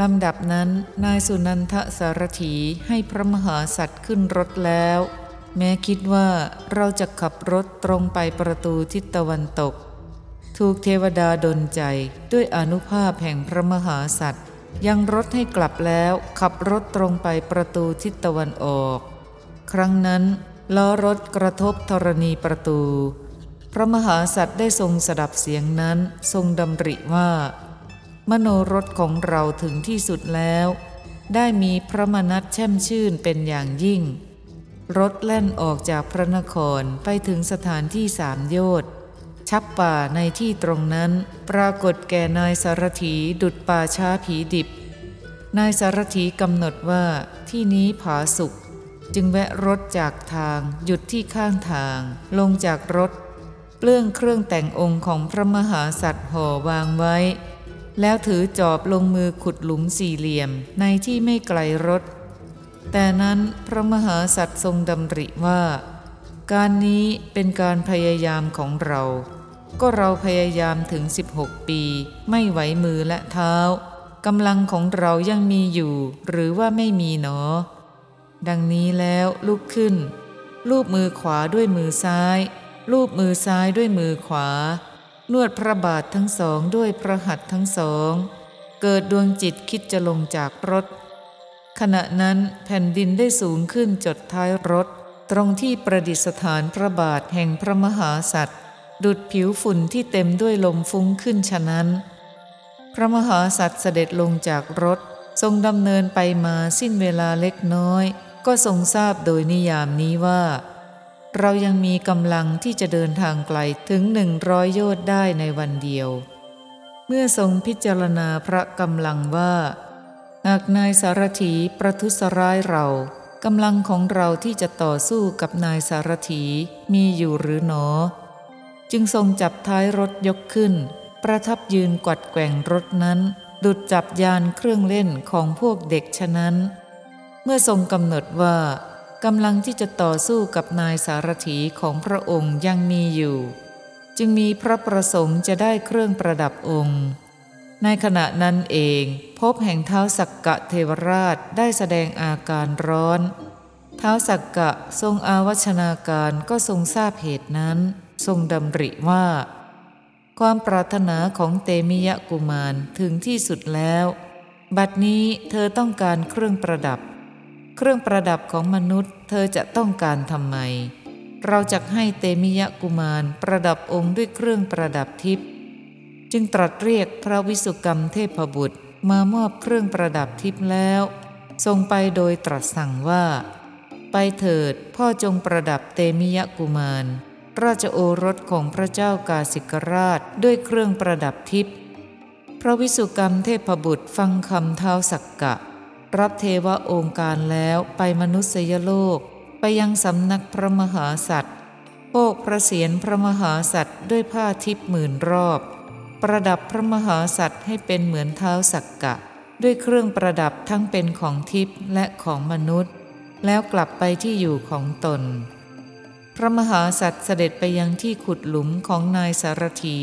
ลำดับนั้นนายสุนันทสารถีให้พระมหาสัตว์ขึ้นรถแล้ว แม้คิดว่าเราจะขับรถตรงไปประตูทิศตะวันตก ถูกเทวดาดลใจด้วยอนุภาพแห่งพระมหาสัตว์ยังรถให้กลับแล้วขับรถตรงไปประตูทิศตะวันออก ครั้งนั้นล้อรถกระทบธรณีประตู พระมหาสัตว์ได้ทรงสดับเสียงนั้นทรงดำริว่า มโนรถของเราถึงที่สุดแล้ว ได้มีพระมนัตแช่มชื่นเป็นอย่างยิ่ง รถแล่นออกจากพระนครไปถึงสถานที่สามโยชน์ชับป่าในที่ตรงนั้นปรากฏแก่นายสารถีดุดป่าช้าผีดิบ นายสารถีกำหนดว่าที่นี้ผาสุกจึงแวะรถจากทางหยุดที่ข้างทาง ลงจากรถเปลื้องเครื่องแต่งองค์ของพระมหาสัตว์ห่อวางไว้ แล้วถือจอบลงมือขุดหลุมสี่เหลี่ยมในที่ไม่ไกลรถ แต่นั้นพระมหาสัตว์ทรงดำริว่า การนี้เป็นการพยายามของเรา ก็เราพยายามถึง 16 ปี ไม่ไหวมือและเท้ากำลังของเรายังมีอยู่ หรือว่าไม่มีหนอ ดังนี้แล้วลุกขึ้น ลูบมือขวาด้วยมือซ้าย ลูบมือซ้ายด้วยมือขวา นวดพระบาททั้งสองด้วยพระหัตถ์ทั้งสอง เกิดดวงจิตคิดจะลงจากรถ ขณะนั้นแผ่นดินได้สูงขึ้นจดท้ายรถ ตรงที่ประดิษฐานพระบาทแห่งพระมหาสัตว์ดุดผิวฝุ่นที่เต็มด้วยลมฟุ้งขึ้นฉะนั้น พระมหาสัตว์เสด็จลงจากรถ ทรงดำเนินไปมาสิ้นเวลาเล็กน้อย ก็ทรงทราบโดยนิยามนี้ว่า เรายังมีกำลังที่จะเดินทางไกลถึงหนึ่งร้อยโยชน์ได้ในวันเดียว เมื่อทรงพิจารณาพระกำลังว่าหากนายสารถีประทุษร้ายเรากำลังของเราที่จะต่อสู้กับนายสารถีมีอยู่หรือหนอ จึงทรงจับท้ายรถยกขึ้น ประทับยืนกวัดแกว่งรถนั้น ดุดจับยานเครื่องเล่นของพวกเด็กฉะนั้น เมื่อทรงกำหนดว่า กำลังที่จะต่อสู้กับนายสารถีของพระองค์ยังมีอยู่ จึงมีพระประสงค์จะได้เครื่องประดับองค์ ในขณะนั้นเองพบแห่งเท้าสักกะเทวราชได้แสดงอาการร้อน เท้าสักกะทรงอาวัชนาการก็ทรงทราบเหตุนั้น ทรงดำริว่า ความปรารถนาของเตมิยะกุมารถึงที่สุดแล้ว บัดนี้เธอต้องการเครื่องประดับ เครื่องประดับของมนุษย์ เธอจะต้องการทำไม เราจะให้เตมิยะกุมารประดับองค์ด้วยเครื่องประดับทิพย์จึงตรัสเรียกพระวิสุกรรมเทพบุตรมามอบเครื่องประดับทิพย์แล้ว ทรงไปโดยตรัสสั่งว่า ไปเถิดพ่อจงประดับเตมิยะกุมาร ราชโอรสของพระเจ้ากาสิกราชด้วยเครื่องประดับทิพย์พระวิสุกรรมเทพบุตรฟังคำเท้าสักกะ รับเทวองค์การแล้วไปมนุษยโลก ไปยังสำนักพระมหาสัตว์โปกพระเศียรพระมหาสัตว์ด้วยผ้าทิพย์หมื่นรอบ ประดับพระมหาสัตว์ให้เป็นเหมือนเท้าสักกะ ด้วยเครื่องประดับทั้งเป็นของทิพย์และของมนุษย์ แล้วกลับไปที่อยู่ของตน พระมหาสัตว์เสด็จไปยังที่ขุดหลุมของนายสารถี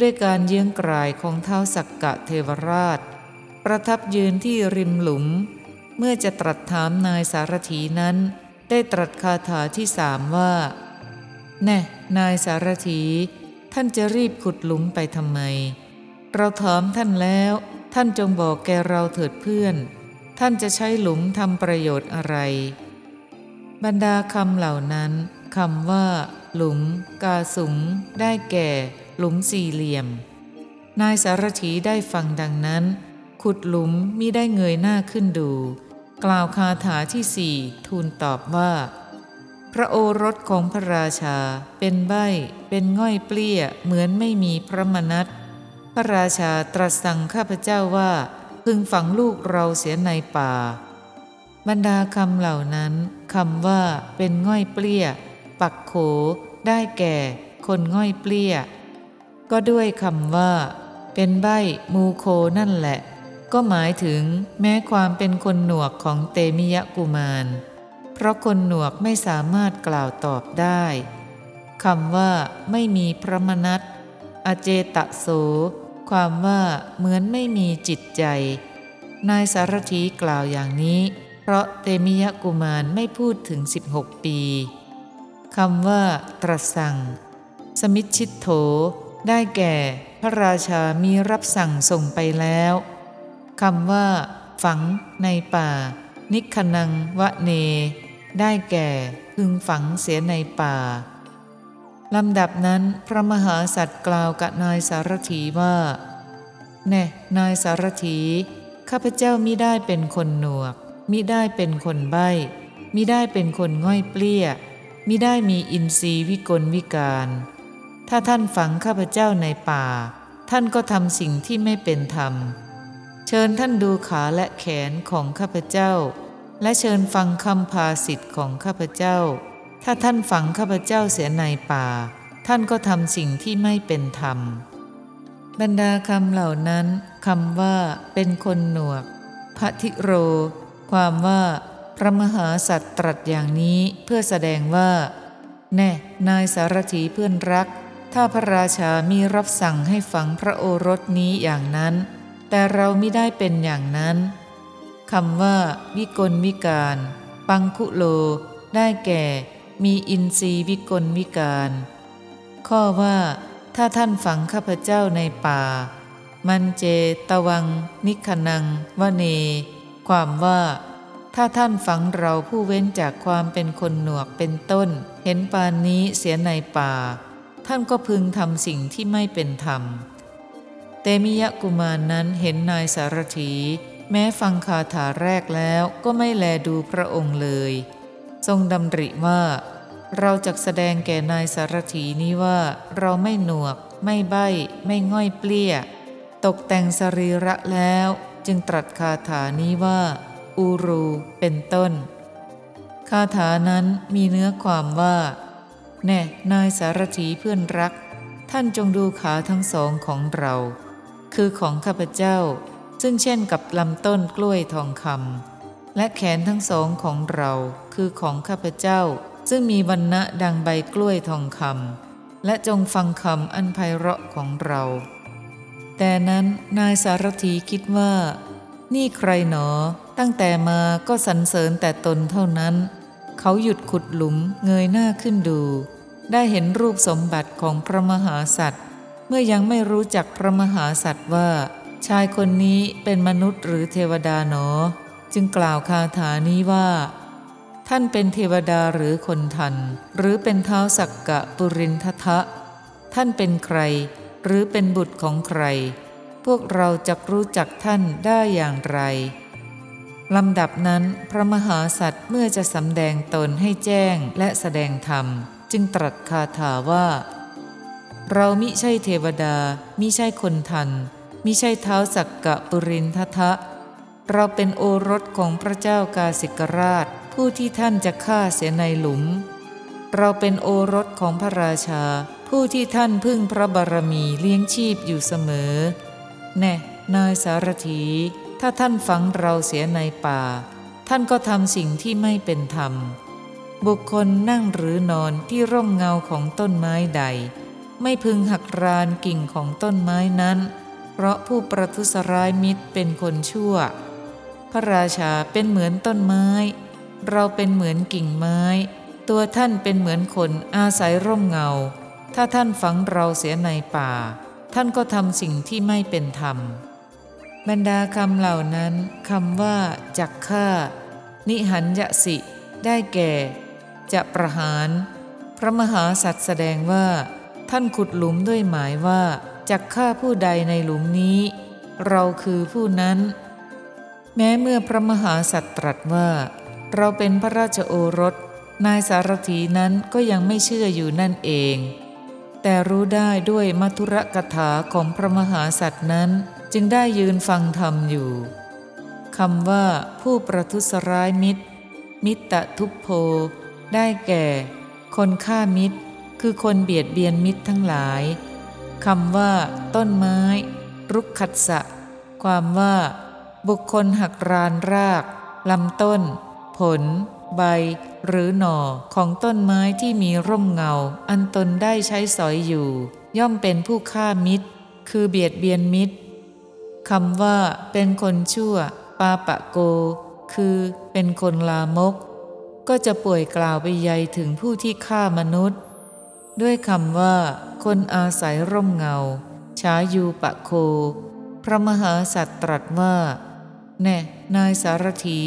ด้วยการเยื้องกลายของเท้าสักกะเทวราช ประทับยืนที่ริมหลุม เมื่อจะตรัสถามนายสารถีนั้น ได้ตรัสคาถาที่สามว่า แน่นายสารถี ท่านจะรีบขุดหลุมไปทำไม เราถามท่านแล้ว ท่านจงบอกแกเราเถิดเพื่อน ท่านจะใช้หลุมทำประโยชน์อะไร บรรดาคำเหล่านั้นคำว่า หลุม กาสุง ได้แก่ หลุมสี่เหลี่ยม นายสารถีได้ฟังดังนั้น ขุดหลุมมิได้เงยหน้าขึ้นดู กล่าวคาถาที่สี่ทูลตอบว่า พระโอรสของพระราชา เป็นใบเป็นง่อยเปลี้ยเหมือนไม่มีพระมนัตพระราชาตรัสสั่งข้าพเจ้าว่า พึงฝังลูกเราเสียในป่า บรรดาคำเหล่านั้นคำว่า เป็นง่อยเปลี้ย ปักโข ได้แก่ คนง่อยเปลี้ย ก็ด้วยคำว่า เป็นใบมูโคนั่นแหละ ก็หมายถึงแม้ความเป็นคนหนวกของเตมิยะกุมาร เพราะคนหนวกไม่สามารถกล่าวตอบได้คำว่าไม่มีพระมนัตอเจตะโส ความว่าเหมือนไม่มีจิตใจ นายสารถีกล่าวอย่างนี้ เพราะเตมิยะกุมารไม่พูดถึง 16 ปีคำว่า ตรัสสั่ง สมิชิตโถ ได้แก่ พระราชามีรับสั่งส่งไปแล้ว คำว่า ฝังในป่า นิคนังวะเน ได้แก่พึงฝังเสียในป่าลำดับนั้นพระมหาสัตว์กล่าวกับนายสารถีว่า แน่นายสารถี ข้าพเจ้ามิได้เป็นคนหนวก มิได้เป็นคนใบ้มิได้เป็นคนง่อยเปลี้ย มิได้มีอินทรีย์วิกลวิการ ถ้าท่านฝังข้าพเจ้าในป่า ท่านก็ทำสิ่งที่ไม่เป็นธรรม เชิญท่านดูขาและแขนของข้าพเจ้า และเชิญฟังคำพาสิทธิ์ของข้าพเจ้า ถ้าท่านฝังข้าพเจ้าเสียในป่า ท่านก็ทำสิ่งที่ไม่เป็นธรรม บรรดาคำเหล่านั้นคำว่า เป็นคนหนวกพระทิโร ความว่า พระมหาสัตว์ตรัสอย่างนี้เพื่อแสดงว่า แน่นายสารถีเพื่อนรักถ้าพระราชามีรับสั่งให้ฝังพระโอรสนี้อย่างนั้น แต่เราไม่ได้เป็นอย่างนั้นคำว่า วิกลวิการ ปังคุโล ได้แก่ มีอินทรีย์วิกลวิการ ข้อว่า ถ้าท่านฝังข้าพเจ้าในป่า มันเจตวัง นิคนังวเน ความว่า ถ้าท่านฝังเราผู้เว้นจากความเป็นคนหนวกเป็นต้น เห็นปานนี้เสียในป่า ท่านก็พึงทำสิ่งที่ไม่เป็นธรรม เตมิยะกุมารนนั้นเห็นนายสารถี แม้ฟังคาถาแรกแล้วก็ไม่แลดูพระองค์เลย ทรงดำริว่า เราจะแสดงแก่นายสารถีนี้ว่า เราไม่หนวก ไม่ใบ้ ไม่ง่อยเปลี้ย ตกแต่งสรีระแล้ว จึงตรัสคาถานี้ว่า อูรูเป็นต้น คาถานั้นมีเนื้อความว่า แน่นายสารถีเพื่อนรัก ท่านจงดูขาทั้งสองของเรา คือของข้าพเจ้า ซึ่งเช่นกับลำต้นกล้วยทองคำและแขนทั้งสองของเราคือของข้าพเจ้า ซึ่งมีวันณะดังใบกล้วยทองคำและจงฟังคำอันไพเราะของเรา แต่นั้นนายสารถีคิดว่า นี่ใครหนอ ตั้งแต่มาก็สรรเสริญแต่ตนเท่านั้น เขาหยุดขุดหลุมเงยหน้าขึ้นดู ได้เห็นรูปสมบัติของพระมหาสัตว์ มื่อยังไม่รู้จักพระมหาสัตว์ว่า ชายคนนี้เป็นมนุษย์หรือเทวดาหนอ จึงกล่าวคาถานี้ว่า ท่านเป็นเทวดาหรือคนทัน หรือเป็นเท้าสักกะปุรินททะ ท่านเป็นใคร หรือเป็นบุตรของใคร พวกเราจะรู้จักท่านได้อย่างไรลำดับนั้นพระมหาสัตว์เมื่อจะสำแดงตนให้แจ้งและแสดงธรรม จึงตรัสคาถาว่า เรามิใช่เทวดา มิใช่คนทัน มิใช่เท้าสักกะปุรินททะ เราเป็นโอรสของพระเจ้ากาสิกราช ผู้ที่ท่านจะฆ่าเสียในหลุม เราเป็นโอรสของพระราชา ผู้ที่ท่านพึ่งพระบารมีเลี้ยงชีพอยู่เสมอ แน่นายสารถี ถ้าท่านฝังเราเสียในป่า ท่านก็ทำสิ่งที่ไม่เป็นธรรม บุคคลนั่งหรือนอนที่ร่มเงาของต้นไม้ใด ไม่พึงหักรานกิ่งของต้นไม้นั้น เพราะผู้ประทุษร้ายมิตรเป็นคนชั่ว พระราชาเป็นเหมือนต้นไม้ เราเป็นเหมือนกิ่งไม้ ตัวท่านเป็นเหมือนคนอาศัยร่มเงา ถ้าท่านฝังเราเสียในป่า ท่านก็ทำสิ่งที่ไม่เป็นธรรม บรรดาคำเหล่านั้นคำว่า จักฆ่า นิหันยสิ ได้แก่ จะประหาร พระมหาสัตว์แสดงว่า ท่านขุดหลุมด้วยหมายว่าจักฆ่าผู้ใดในหลุมนี้ เราคือผู้นั้น แม้เมื่อพระมหาสัตว์ตรัสว่า เราเป็นพระราชโอรส นายสารถีนั้นก็ยังไม่เชื่ออยู่นั่นเอง แต่รู้ได้ด้วยมัทุรกถาของพระมหาสัตว์นั้นจึงได้ยืนฟังธรรมอยู่คำว่าผู้ประทุษร้ายมิตร มิตรทุพโพ ได้แก่ คนฆ่ามิตร คือคนเบียดเบียนมิตรทั้งหลายคำว่า ต้นไม้ รุกขัดสะ ความว่า บุคคลหักรานรากลำต้น ผล ใบ หรือหน่อของต้นไม้ที่มีร่มเงา อันตนได้ใช้สอยอยู่ ย่อมเป็นผู้ฆ่ามิตร คือเบียดเบียนมิตรคำว่า เป็นคนชั่ว ปาปะโก คือเป็นคนลามก ก็จะป่วยกล่าวไปใยถึงผู้ที่ฆ่ามนุษย์ ด้วยคำว่า คนอาศัยร่มเงา ชายูปะโค พระมหาสัตว์ตรัสว่า แน่นายสารถี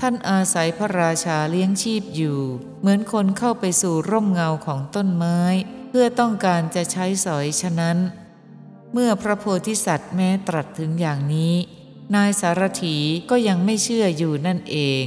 ท่านอาศัยพระราชาเลี้ยงชีพอยู่ เหมือนคนเข้าไปสู่ร่มเงาของต้นไม้ เพื่อต้องการจะใช้สอยฉะนั้น เมื่อพระโพธิสัตว์แม้ตรัสถึงอย่างนี้ นายสารถีก็ยังไม่เชื่ออยู่นั่นเอง